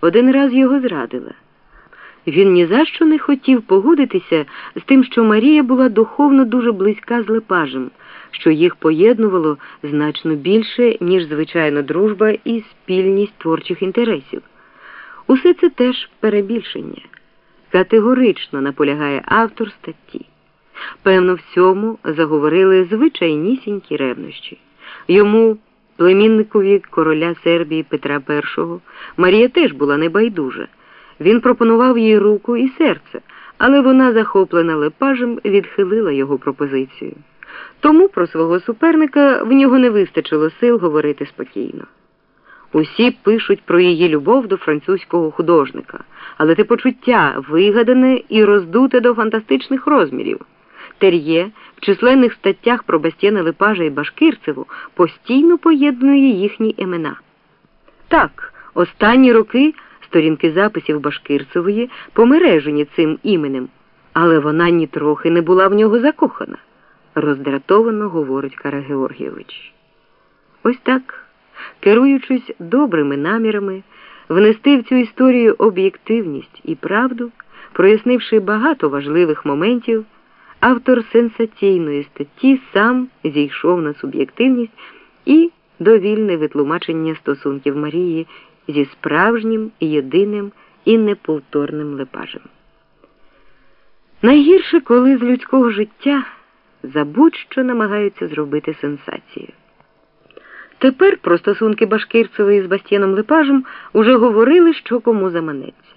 один раз його зрадила. Він ні за що не хотів погодитися з тим, що Марія була духовно дуже близька з Лепажем, що їх поєднувало значно більше, ніж звичайно дружба і спільність творчих інтересів. Усе це теж перебільшення. Категорично наполягає автор статті. Певно, в цьому заговорили звичайнісінькі ревнощі. Йому, племінникові короля Сербії Петра І, Марія теж була небайдужа. Він пропонував їй руку і серце, але вона, захоплена лепажем, відхилила його пропозицію. Тому про свого суперника в нього не вистачило сил говорити спокійно. Усі пишуть про її любов до французького художника, але те почуття вигадане і роздуте до фантастичних розмірів. Тер'є в численних статтях про Бастєна Лепажа і Башкирцеву постійно поєднує їхні імена. Так, останні роки сторінки записів Башкирцевої помережені цим іменем, але вона нітрохи не була в нього закохана, роздратовано говорить Кара Георгійович. Ось так, керуючись добрими намірами, внести в цю історію об'єктивність і правду, прояснивши багато важливих моментів, автор сенсаційної статті сам зійшов на суб'єктивність і довільне витлумачення стосунків Марії зі справжнім, єдиним і неповторним лепажем. Найгірше, коли з людського життя забудь що намагаються зробити сенсацію. Тепер про стосунки Башкирцевої з Бастіном Лепажем уже говорили, що кому заманеться.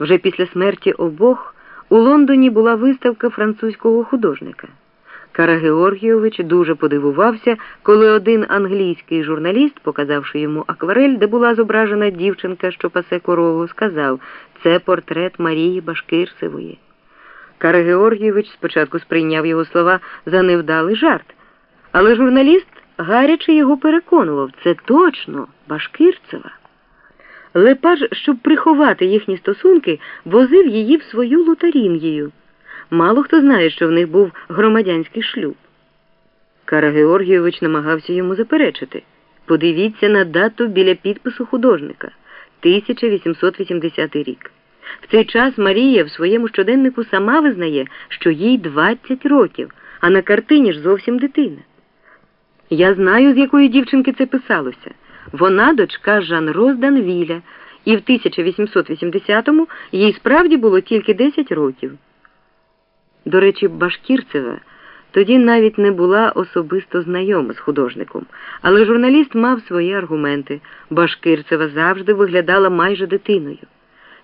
Вже після смерті обох у Лондоні була виставка французького художника. Кара Георгійович дуже подивувався, коли один англійський журналіст, показавши йому акварель, де була зображена дівчинка, що пасе корову, сказав це портрет Марії Башкирцевої. Кара Георгійович спочатку сприйняв його слова за невдалий жарт, але журналіст гаряче його переконував це точно Башкирцева. Лепаж, щоб приховати їхні стосунки, возив її в свою лутарін'єю. Мало хто знає, що в них був громадянський шлюб. Кара Георгійович намагався йому заперечити. Подивіться на дату біля підпису художника 1880 рік. В цей час Марія в своєму щоденнику сама визнає, що їй 20 років, а на картині ж зовсім дитина. Я знаю, з якої дівчинки це писалося. Вона дочка Жан Роздан Віля, і в 1880-му їй справді було тільки 10 років. До речі, Башкірцева тоді навіть не була особисто знайома з художником, але журналіст мав свої аргументи. Башкирцева завжди виглядала майже дитиною.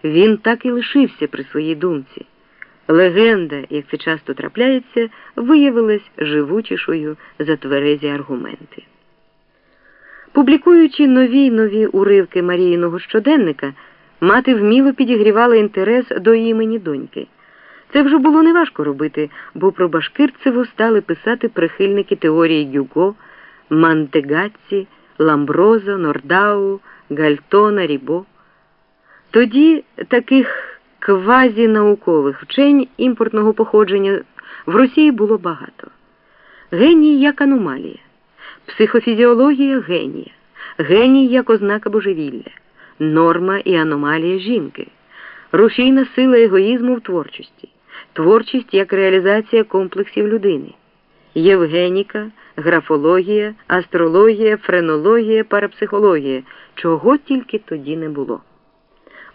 Він так і лишився при своїй думці. Легенда, як це часто трапляється, виявилась живучішою за тверезі аргументи. Публікуючи нові нові уривки Маріїного щоденника, мати вміло підігрівала інтерес до імені доньки. Це вже було неважко робити, бо про Башкирцеву стали писати прихильники теорії Гюго, Мантегацці, Ламброзо, Нордау, Гальтона, Рібо. Тоді таких квазінаукових вчень імпортного походження в Росії було багато. Геній як аномалія, психофізіологія генія, геній як ознака божевілля, норма і аномалія жінки, рушійна сила егоїзму в творчості. Творчість як реалізація комплексів людини, євгеніка, графологія, астрологія, френологія, парапсихологія, чого тільки тоді не було.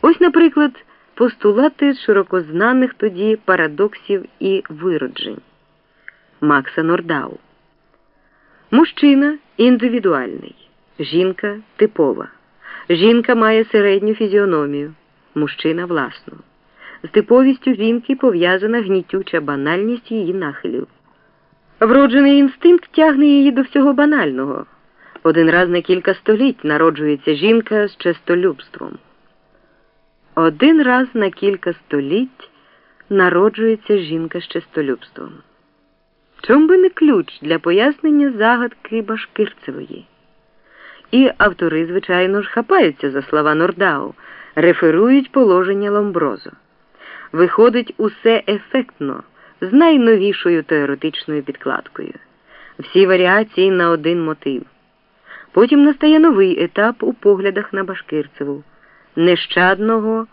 Ось, наприклад, постулати широкознаних тоді парадоксів і вироджень. Макса Нордау. Мужчина індивідуальний, жінка типова. Жінка має середню фізіономію, мужчина власну. З типовістю жінки пов'язана гнітюча банальність її нахилів. Вроджений інстинкт тягне її до всього банального. Один раз на кілька століть народжується жінка з честолюбством. Один раз на кілька століть народжується жінка з честолюбством. Чом би не ключ для пояснення загадки Башкирцевої? І автори, звичайно ж, хапаються за слова Нордау, реферують положення Ломброзо. Виходить усе ефектно, з найновішою теоретичною підкладкою, всі варіації на один мотив. Потім настає новий етап у поглядах на Башкирцеву. нещадного